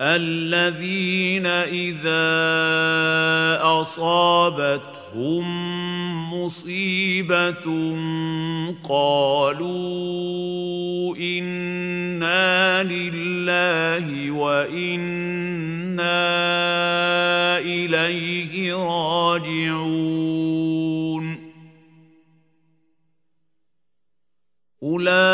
الذين إذا أصابتهم مصيبة قالوا إنا لله وإنا إليه راجعون. أولئك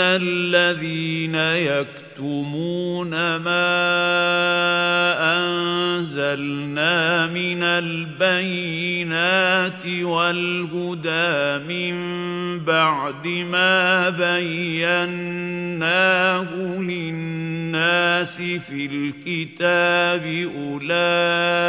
الذين يكتمون ما أنزلنا من البينات والهدى من بعد ما بيناه للناس في الكتاب أولئك